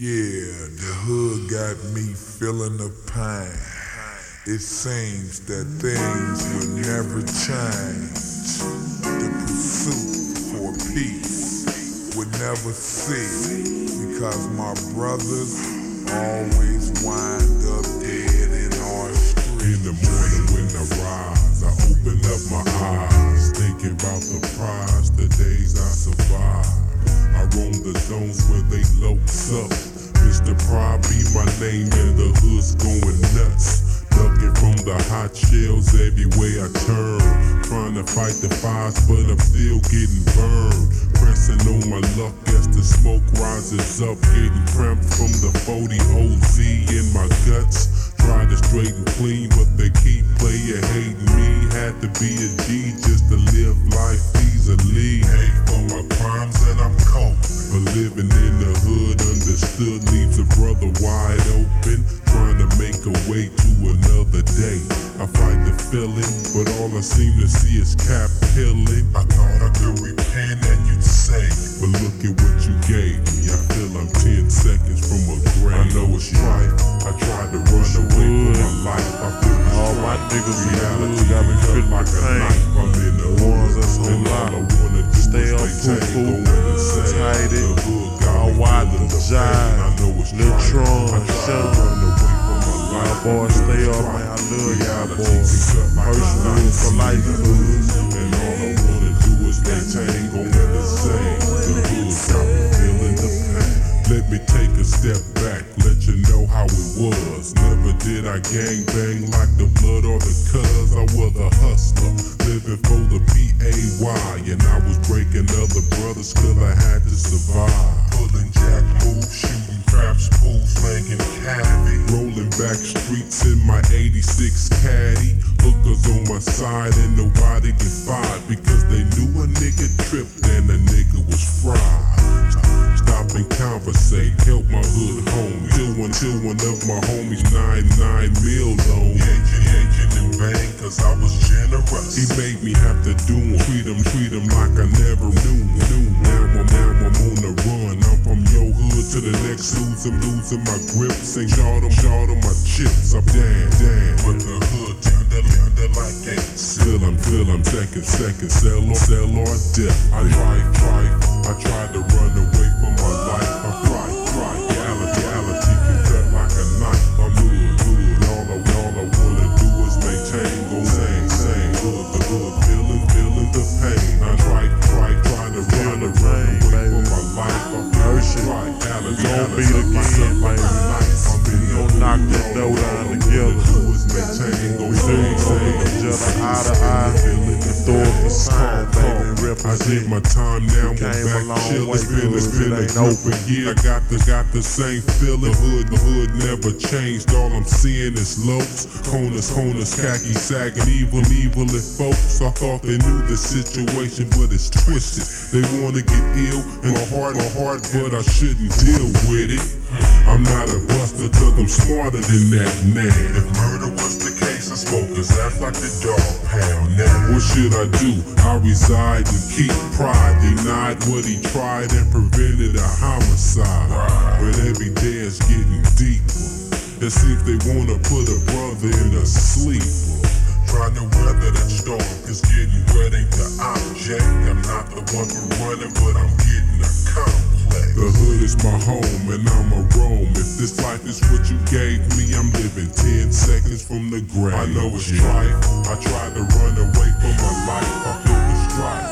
Yeah, the hood got me feeling the pain. It seems that things will never change. The pursuit for peace would never cease because my brothers always wind up dead in our streets. In the morning when I rise, I open up my eyes, thinking about the prize, the days I survived. I roam the zones where they loafs up. Name and the hood's going nuts. Ducking from the hot shells everywhere I turn. Trying to fight the fires, but I'm still getting burned. Pressing on my luck as the smoke rises up. Getting cramped from the 40 OZ in my guts. Try to straighten clean, but they keep playing hating me. Had to be a G just to live life easily. Hate for my crimes and I'm cold. But living in the hood understood I seem to see is cap killing. I thought I could repent and you'd say, but look at what you gave me. I feel I'm 10 seconds from a grave. I know it's right. I tried to run away from my life. I feel All my niggas in the Reality got me feeling like a pain. knife. I'm in the ones that's on all lock. I wanna do Stay maintain, poo-poo, going tight it, all wide the jive. pain. I know it's Lil right. Tron, I tried to Shell. run away from my My boys. Personal for life. And all I wanna do is maintain, going the same. The hood got me feeling the pain. Let me take a step back, let you know how it was. Never did I gang bang like back streets in my 86 caddy. Hookers on my side and nobody get fired because they knew a nigga tripped and a nigga was fried. Stop and conversate, help my hood home. Till one, till one of my homies nine mil loan. Yanking, yanking and bang, cause I was generous. He made me have to do him, treat him, treat him like I never knew. knew. Next loser, losing my grip. Ain't shot him, shot him my chips. I'm damn, damn. But the hood turned to under like ain't. Still I'm, still I'm second, second, sell or, sell or death. I tried, tried, I tried to run away from my reality, We gon' reality, beat again, myself like a baby. We the gon' knock that door down together. do is maintain, go sing, sing. Each other eye to eye, up the baby, and I did my time now, I'm back chill. It's been, it's been a open. of. I got the, got the same feeling. The hood, the hood never changed. All I'm seeing is lopes, corners, corners, khaki sagging, evil, evil and folks. I thought they knew the situation, but it's twisted. They wanna get ill, and my heart, my heart, but I shouldn't deal with it. I'm not a buster, cause I'm smarter than that man. Like the dog pound. Now, what should I do? I reside and keep pride. Denied what he tried and prevented a homicide. But every day it's getting deeper. Let's see if they wanna put a brother in a sleeper. Trying to weather that storm, cause getting wet ain't the object. I'm not the one for running, but I'm getting a complex. The hood is my home and I'm a roam. If this life is what you gave me, I'm living 10 seconds from the grave. I know it's right. I tried to run away from my life. I feel the strife.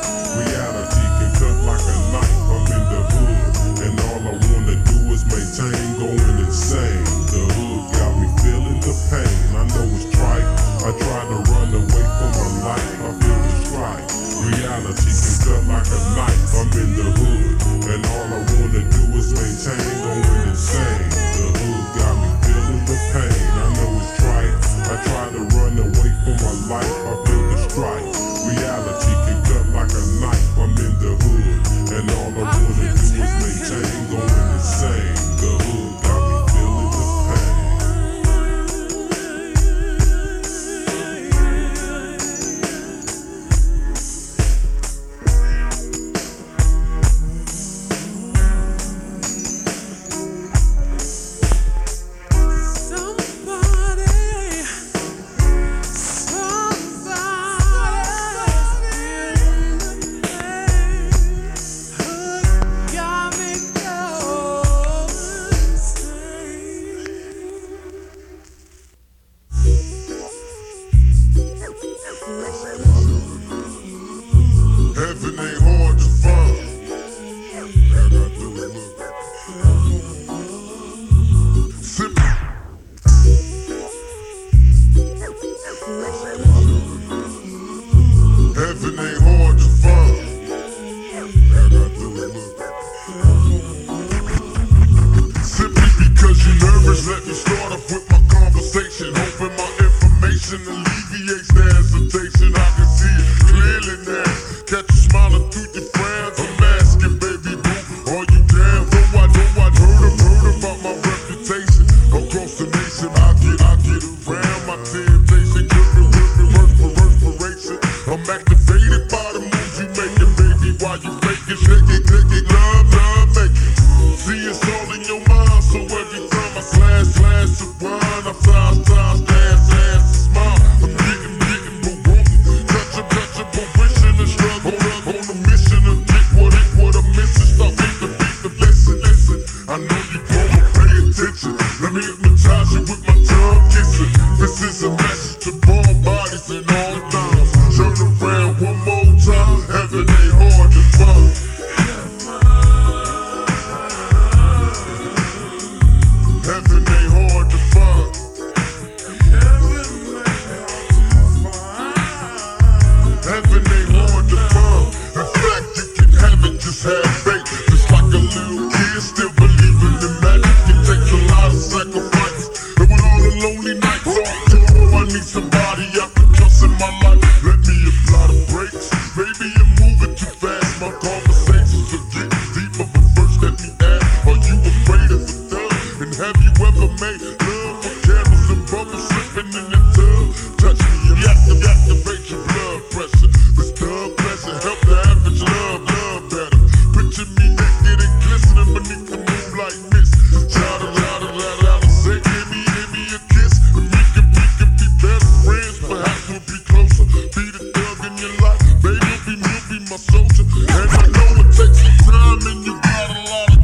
and I know it takes some time, and you got a lot of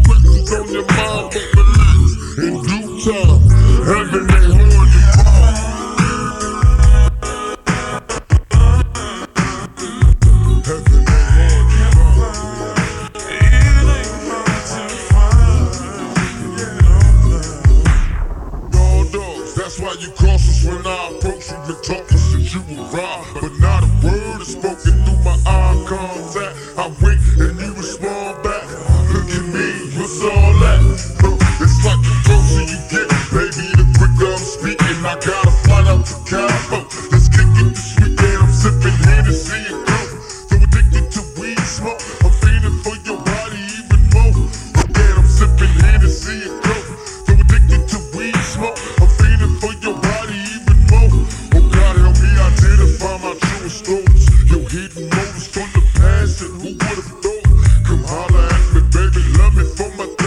on your mind, in due time, ain't hard to find. That's why you cautious when I approach you. Been talking. and I gotta fly out to Cabo. Let's this weekend. I'm sipping Hennessy and dope. So addicted to weed smoke. I'm feeling for your body even more. I'm sipping Hennessy and dope. So addicted to weed smoke. I'm feeling for your body even more. Oh God, help me my truest. Your hidden motives from the past, and who would've thought? Come holler at me, baby. Love me for my.